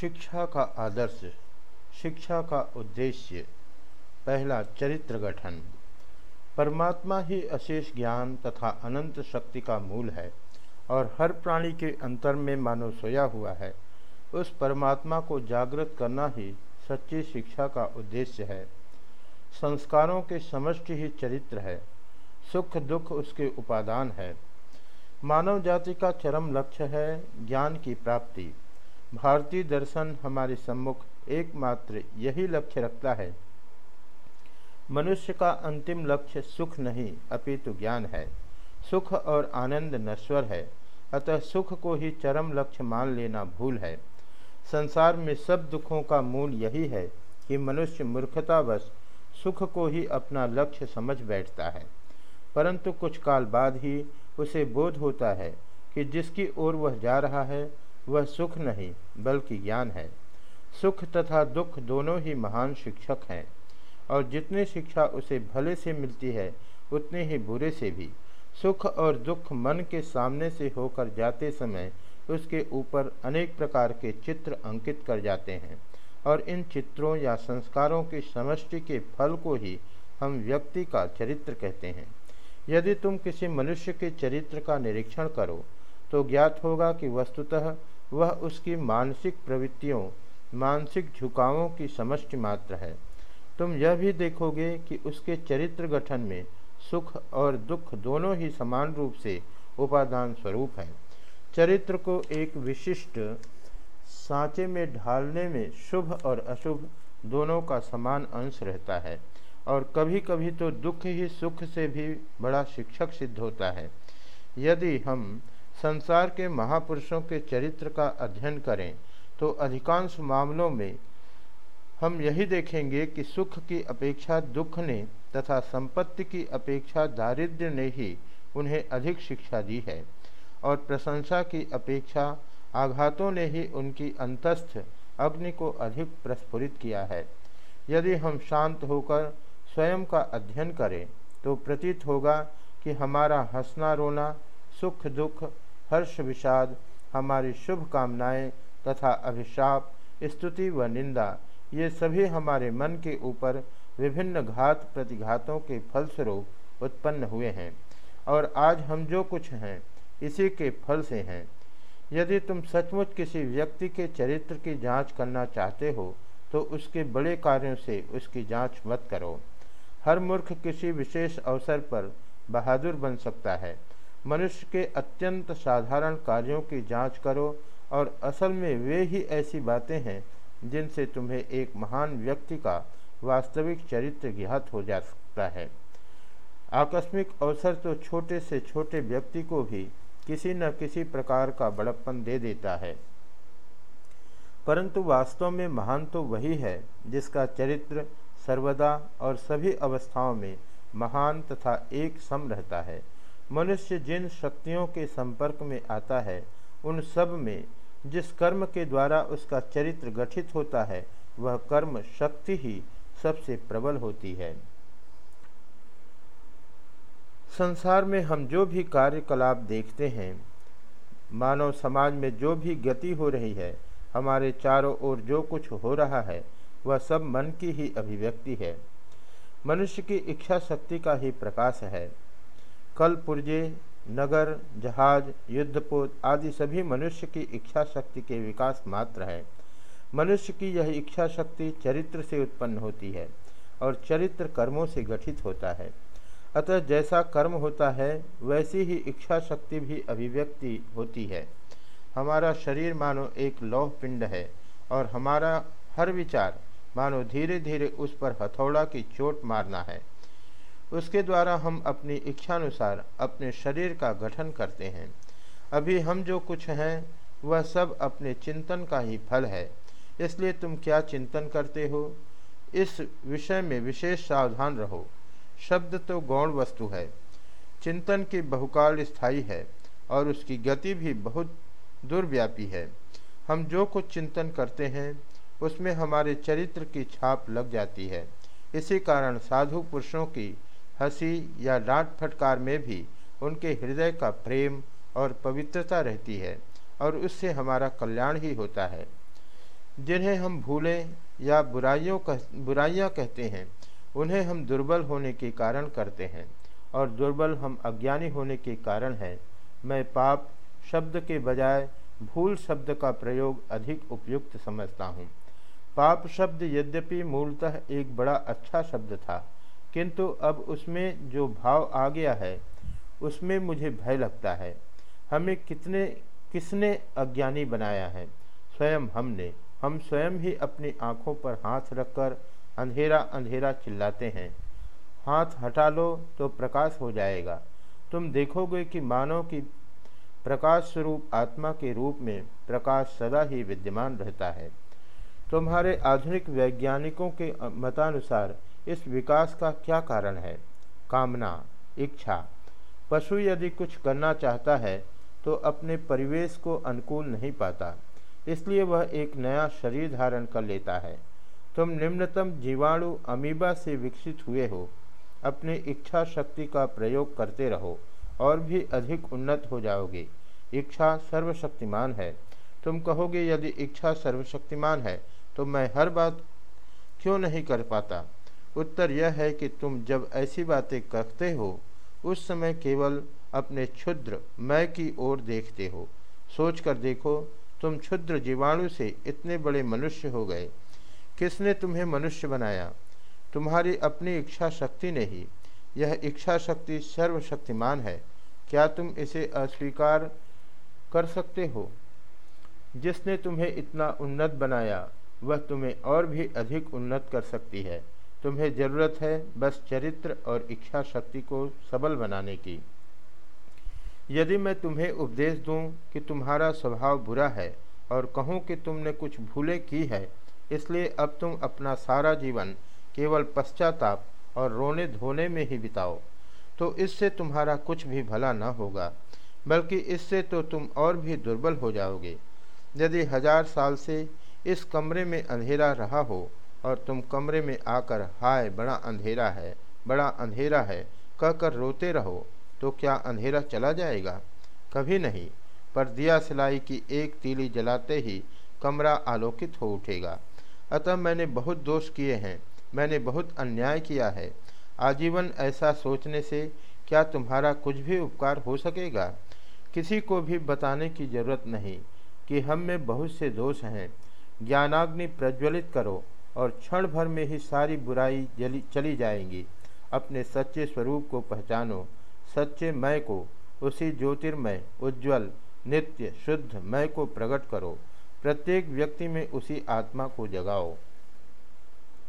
शिक्षा का आदर्श, शिक्षा का उद्देश्य, पहला चरित्र गठन। परमात्मा ही अशेष ज्ञान तथा अनंत शक्ति का मूल है और हर प्राणी के अंतर में मानो सोया हुआ है। उस परमात्मा को जागृत करना ही सच्ची शिक्षा का उद्देश्य है। संस्कारों के समष्टि ही चरित्र है। सुख दुख उसके उपादान है। मानव जाति का चरम लक्ष्य है ज्ञान की प्राप्ति। भारतीय दर्शन हमारे सम्मुख एकमात्र यही लक्ष्य रखता है। मनुष्य का अंतिम लक्ष्य सुख नहीं, अपितु ज्ञान है। सुख और आनंद नश्वर है। अतः सुख को ही चरम लक्ष्य मान लेना भूल है। संसार में सब दुखों का मूल यही है कि मनुष्य मूर्खतावश सुख को ही अपना लक्ष्य समझ बैठता है। परंतु कुछ काल बाद ही उसे बोध होता है कि जिसकी ओर वह जा रहा है वह सुख नहीं, बल्कि ज्ञान है। सुख तथा दुख दोनों ही महान शिक्षक हैं, और जितनी शिक्षा उसे भले से मिलती है, उतने ही बुरे से भी। सुख और दुख मन के सामने से होकर जाते समय उसके ऊपर अनेक प्रकार के चित्र अंकित कर जाते हैं, और इन चित्रों या संस्कारों की समष्टि के फल को ही हम व्यक्ति का चरित्र कहते हैं। यदि तुम किसी मनुष्य के चरित्र का निरीक्षण करो तो ज्ञात होगा कि वस्तुतः वह उसकी मानसिक प्रवृत्तियों, मानसिक झुकावों की समष्टि मात्र है। तुम यह भी देखोगे कि उसके चरित्र गठन में सुख और दुख दोनों ही समान रूप से उपादान स्वरूप हैं। चरित्र को एक विशिष्ट सांचे में ढालने में शुभ और अशुभ दोनों का समान अंश रहता है और कभी कभी तो दुख ही सुख से भी बड़ा शिक्षक सिद्ध होता है। यदि हम संसार के महापुरुषों के चरित्र का अध्ययन करें तो अधिकांश मामलों में हम यही देखेंगे कि सुख की अपेक्षा दुख ने तथा संपत्ति की अपेक्षा दारिद्र्य ने ही उन्हें अधिक शिक्षा दी है, और प्रशंसा की अपेक्षा आघातों ने ही उनकी अंतस्थ अग्नि को अधिक प्रस्फुरित किया है। यदि हम शांत होकर स्वयं का अध्ययन करें तो प्रतीत होगा कि हमारा हंसना रोना, सुख दुख हर्ष विषाद, हमारी शुभ कामनाएँ तथा अभिशाप, स्तुति व निंदा, ये सभी हमारे मन के ऊपर विभिन्न घात प्रतिघातों के फलस्वरूप उत्पन्न हुए हैं। और आज हम जो कुछ हैं, इसी के फल से हैं। यदि तुम सचमुच किसी व्यक्ति के चरित्र की जाँच करना चाहते हो तो उसके बड़े कार्यों से उसकी जाँच मत करो। हर मूर्ख किसी विशेष अवसर पर बहादुर बन सकता है। मनुष्य के अत्यंत साधारण कार्यों की जाँच करो और असल में वे ही ऐसी बातें हैं जिनसे तुम्हें एक महान व्यक्ति का वास्तविक चरित्र ज्ञात हो जा सकता है। आकस्मिक अवसर तो छोटे से छोटे व्यक्ति को भी किसी न किसी प्रकार का बड़प्पन दे देता है। परंतु वास्तव में महान तो वही है जिसका चरित्र सर्वदा और सभी अवस्थाओं में महान तथा एक सम रहता है। मनुष्य जिन शक्तियों के संपर्क में आता है, उन सब में जिस कर्म के द्वारा उसका चरित्र गठित होता है, वह कर्म शक्ति ही सबसे प्रबल होती है। संसार में हम जो भी कार्यकलाप देखते हैं, मानव समाज में जो भी गति हो रही है, हमारे चारों ओर जो कुछ हो रहा है, वह सब मन की ही अभिव्यक्ति है। मनुष्य की इच्छा शक्ति का ही प्रकाश है। कल पुर्जे नगर, जहाज़, युद्धपोत आदि सभी मनुष्य की इच्छा शक्ति के विकास मात्र है। मनुष्य की यह इच्छा शक्ति चरित्र से उत्पन्न होती है और चरित्र कर्मों से गठित होता है। अतः जैसा कर्म होता है, वैसी ही इच्छा शक्ति भी अभिव्यक्ति होती है। हमारा शरीर मानो एक लौह पिंड है और हमारा हर विचार मानो धीरे धीरे उस पर हथौड़ा की चोट मारना है। उसके द्वारा हम अपनी इच्छानुसार अपने शरीर का गठन करते हैं। अभी हम जो कुछ हैं, वह सब अपने चिंतन का ही फल है। इसलिए तुम क्या चिंतन करते हो? इस विषय में विशेष सावधान रहो। शब्द तो गौण वस्तु है। चिंतन की बहुकाल स्थायी है और उसकी गति भी बहुत दुर्व्यापी है। हम जो कुछ चिंतन करते हैं, उसमें हमारे चरित्र की छाप लग जाती है। इसी कारण साधु पुरुषों की हँसी या डांट फटकार में भी उनके हृदय का प्रेम और पवित्रता रहती है और उससे हमारा कल्याण ही होता है। जिन्हें हम भूलें या बुराइयों कह, बुराइयाँ कहते हैं, उन्हें हम दुर्बल होने के कारण करते हैं और दुर्बल हम अज्ञानी होने के कारण हैं। मैं पाप शब्द के बजाय भूल शब्द का प्रयोग अधिक उपयुक्त समझता हूँ। पाप शब्द यद्यपि मूलतः एक बड़ा अच्छा शब्द था किंतु अब उसमें जो भाव आ गया है, उसमें मुझे भय लगता है। हमें कितने, किसने अज्ञानी बनाया है? स्वयं हमने, हम स्वयं ही अपनी आँखों पर हाथ रखकर अंधेरा अंधेरा चिल्लाते हैं। हाथ हटा लो तो प्रकाश हो जाएगा। तुम देखोगे कि मानव की प्रकाश स्वरूप आत्मा के रूप में प्रकाश सदा ही विद्यमान रहता है। तुम्हारे आधुनिक वैज्ञानिकों के मतानुसार इस विकास का क्या कारण है? कामना, इच्छा। पशु यदि कुछ करना चाहता है तो अपने परिवेश को अनुकूल नहीं पाता। इसलिए वह एक नया शरीर धारण कर लेता है। तुम निम्नतम जीवाणु अमीबा से विकसित हुए हो। अपनी इच्छा शक्ति का प्रयोग करते रहो और भी अधिक उन्नत हो जाओगे। इच्छा सर्वशक्तिमान है। तुम कहोगे, यदि इच्छा सर्वशक्तिमान है तो मैं हर बात क्यों नहीं कर पाता? उत्तर यह है कि तुम जब ऐसी बातें करते हो, उस समय केवल अपने क्षुद्र मैं की ओर देखते हो। सोच कर देखो, तुम क्षुद्र जीवाणु से इतने बड़े मनुष्य हो गए। किसने तुम्हें मनुष्य बनाया? तुम्हारी अपनी इच्छा शक्ति नहीं। यह इच्छा शक्ति सर्वशक्तिमान है। क्या तुम इसे अस्वीकार कर सकते हो? जिसने तुम्हें इतना उन्नत बनाया, वह तुम्हें और भी अधिक उन्नत कर सकती है। तुम्हें ज़रूरत है बस चरित्र और इच्छा शक्ति को सबल बनाने की। यदि मैं तुम्हें उपदेश दूँ कि तुम्हारा स्वभाव बुरा है और कहूँ कि तुमने कुछ भूले की है, इसलिए अब तुम अपना सारा जीवन केवल पश्चाताप और रोने धोने में ही बिताओ तो इससे तुम्हारा कुछ भी भला न होगा, बल्कि इससे तो तुम और भी दुर्बल हो जाओगे। यदि हज़ार साल से इस कमरे में अंधेरा रहा हो और तुम कमरे में आकर, हाय, बड़ा अंधेरा है, बड़ा अंधेरा है, कहकर रोते रहो तो क्या अंधेरा चला जाएगा? कभी नहीं, पर दिया सिलाई की एक तीली जलाते ही कमरा आलोकित हो उठेगा। अतः मैंने बहुत दोष किए हैं, मैंने बहुत अन्याय किया है। आजीवन ऐसा सोचने से क्या तुम्हारा कुछ भी उपकार हो सकेगा? किसी को भी बताने की ज़रूरत नहीं कि हम में बहुत से दोष हैं। ज्ञानाग्नि प्रज्वलित करो और क्षण भर में ही सारी बुराई जली, चली जाएँगी। अपने सच्चे स्वरूप को पहचानो, सच्चे मैं को, उसी ज्योतिर्मय, उज्ज्वल, नित्य, शुद्ध मैं को प्रकट करो। प्रत्येक व्यक्ति में उसी आत्मा को जगाओ।